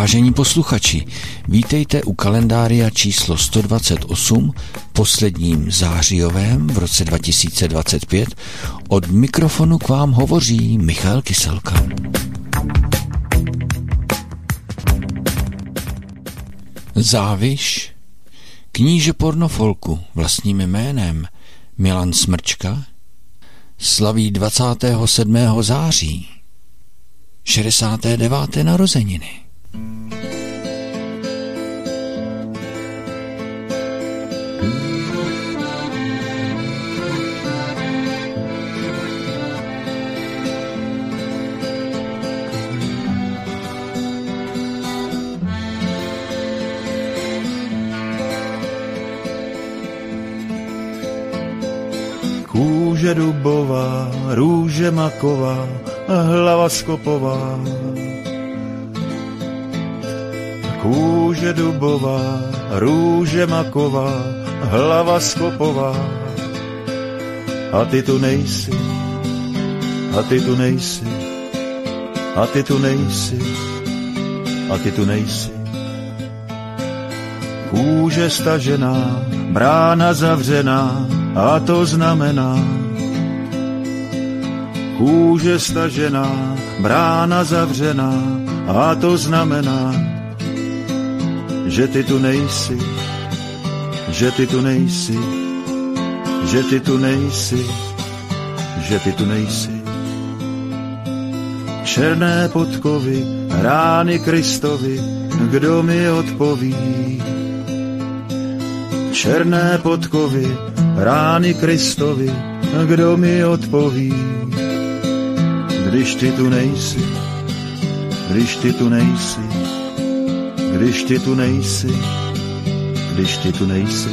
Vážení posluchači, vítejte u kalendária číslo 128, posledním zářijovém v roce 2025. Od mikrofonu k vám hovoří Michal Kyselka. Záviš, kníže pornofolku vlastním jménem Milan Smrčka, slaví 27. září 69. narozeniny. Kůže dubová, růže maková, hlava skopová. Kůže dubová, růže maková, hlava skopová. A ty tu nejsi, a ty tu nejsi, a ty tu nejsi, a ty tu nejsi. Kůže stažená, brána zavřená, a to znamená, kůže stažená, brána zavřená, a to znamená, že ty tu nejsi, že ty tu nejsi, že ty tu nejsi, že ty tu nejsi. Černé podkovy, rány Kristovi, kdo mi odpoví? Černé podkovy, rány Kristovi, kdo mi odpoví? Když ty tu nejsi, když ty tu nejsi, když ty tu nejsi, když ty tu nejsi.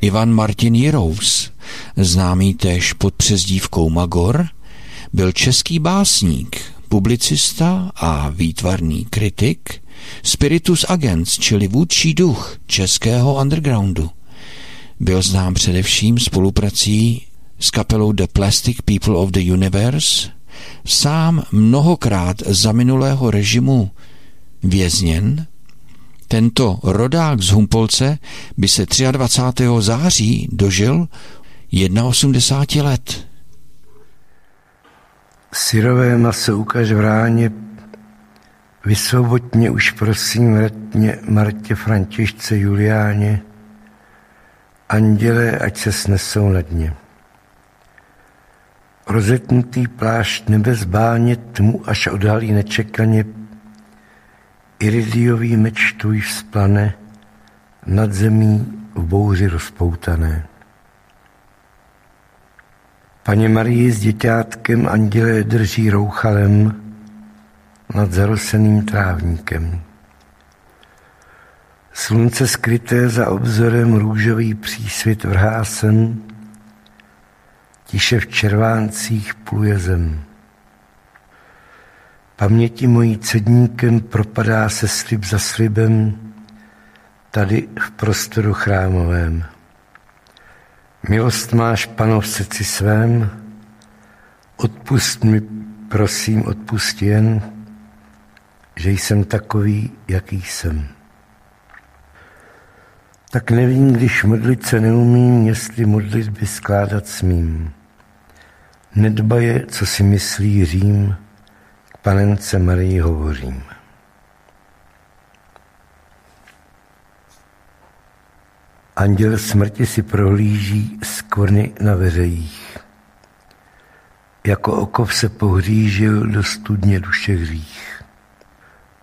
Ivan Martin Jirous, známý též pod přezdívkou Magor, byl český básník, publicista a výtvarný kritik, spiritus agents, čili vůdčí duch českého undergroundu. Byl znám především spoluprací s kapelou The Plastic People of the Universe, sám mnohokrát za minulého režimu vězněn tento rodák z Humpolce by se 23. září dožil 81 let. Syrové maso ukaž v ráně, vysvobodně už prosím vratně Martě Františce Juliáně, anděle, ať se snesou na dně. Rozetnutý plášť nebezbáně tmu až odhalí nečekaně Iridiový meč tvůj vzplane nad zemí v bouři rozpoutané. Paně Marii s děťátkem anděle drží rouchalem nad zaroseným trávníkem. Slunce skryté za obzorem růžový přísvit vrhá sem, tiše v červáncích pluje zem. Paměti mojí cedníkem propadá se slib za slibem tady v prostoru chrámovém. Milost máš, pano, v srdci svém, odpust mi, prosím, odpust jen, že jsem takový, jaký jsem. Tak nevím, když modlit se neumím, jestli modlit by skládat smím. Nedbaje, co si myslí Řím, panence Marii hovořím. Anděl smrti si prohlíží skvrny na veřejích. Jako okov se pohřížil do studně duše hřích.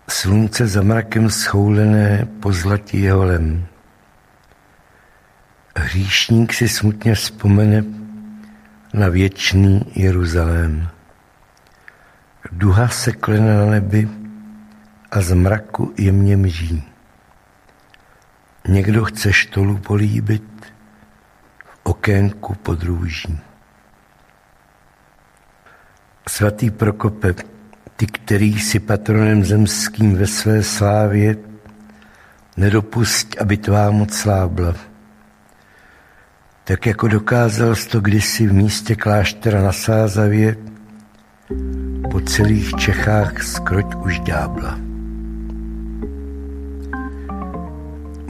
Slunce za mrakem schoulené pozlatí jeho lem. Hříšník si smutně vzpomene na věčný Jeruzalém. Duha se klene na nebi a z mraku jemně mží. Někdo chce štolu políbit v okénku pod růží. Svatý Prokope, ty, který si patronem zemským ve své slávě, nedopust, aby tvá moc slábla. Tak jako dokázal to kdysi v místě kláštera na Sázavě, po celých Čechách skroť už ďábla.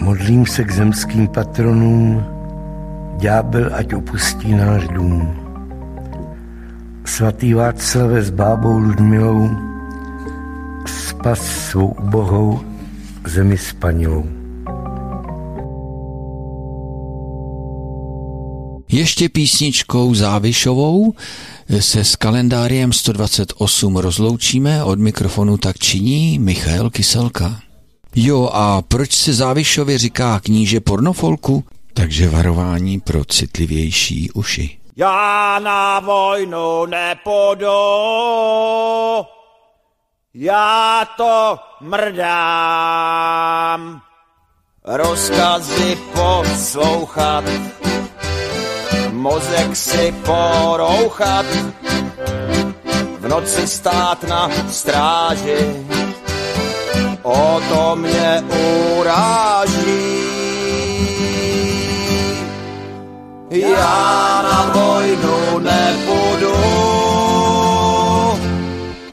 Modlím se k zemským patronům, ďábel ať opustí náš dům. Svatý Václave s bábou Ludmilou spas svou ubohou zemi spanilou. Ještě písničkou Závišovou se s kalendáriem 128 rozloučíme, od mikrofonu tak činí Michal Kyselka. Jo, a proč se Závišově říká kníže pornofolku? Takže varování pro citlivější uši. Já na vojnu nepůjdu, já to mrdám. Rozkazy poslouchat, mozek si porouchat, v noci stát na stráži, o to mě uráží. Já na vojnu nepůjdu,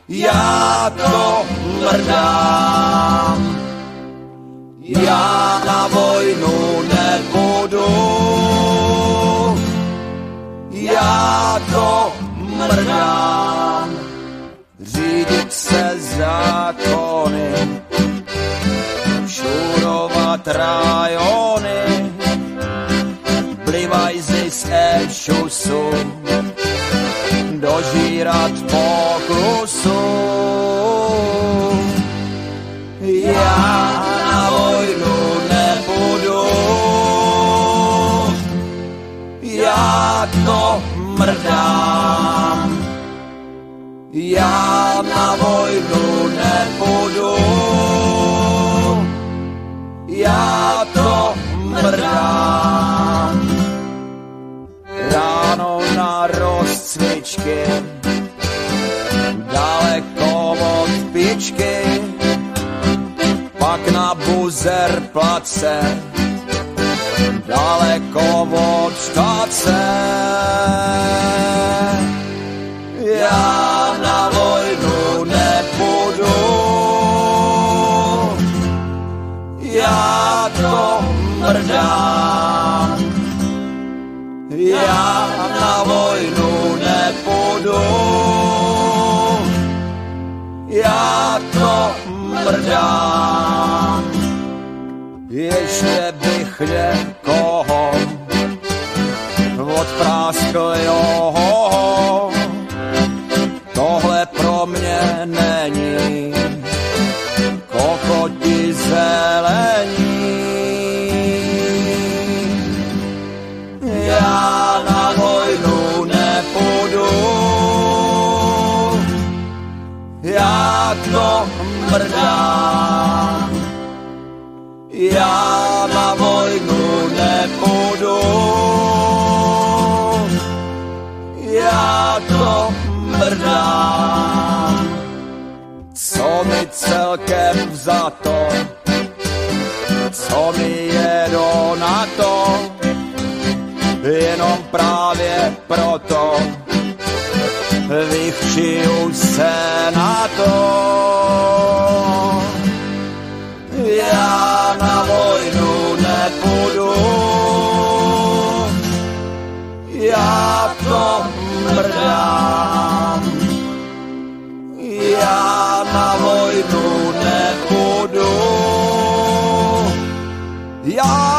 já to mrdám. Já na vojnu nepůjdu, já to mrdám. Řídit se zákony, rajony, plivajzy z ešusu, dožírat poklusu. Já na vojnu nepůjdu, já to mrdám. Já na vojnu place, daleko od štace. Já na vojnu nepůjdu, já to mrdám. Já na vojnu nepůjdu, já to mrdám. Есть тебе хлеб Já na vojnu nepůjdu, já to mrdám. Co mi celkem za to, co mi jedo na to, jenom právě proto. Vychčiju se já to mrdám. Já na vojnu nepůjdu, já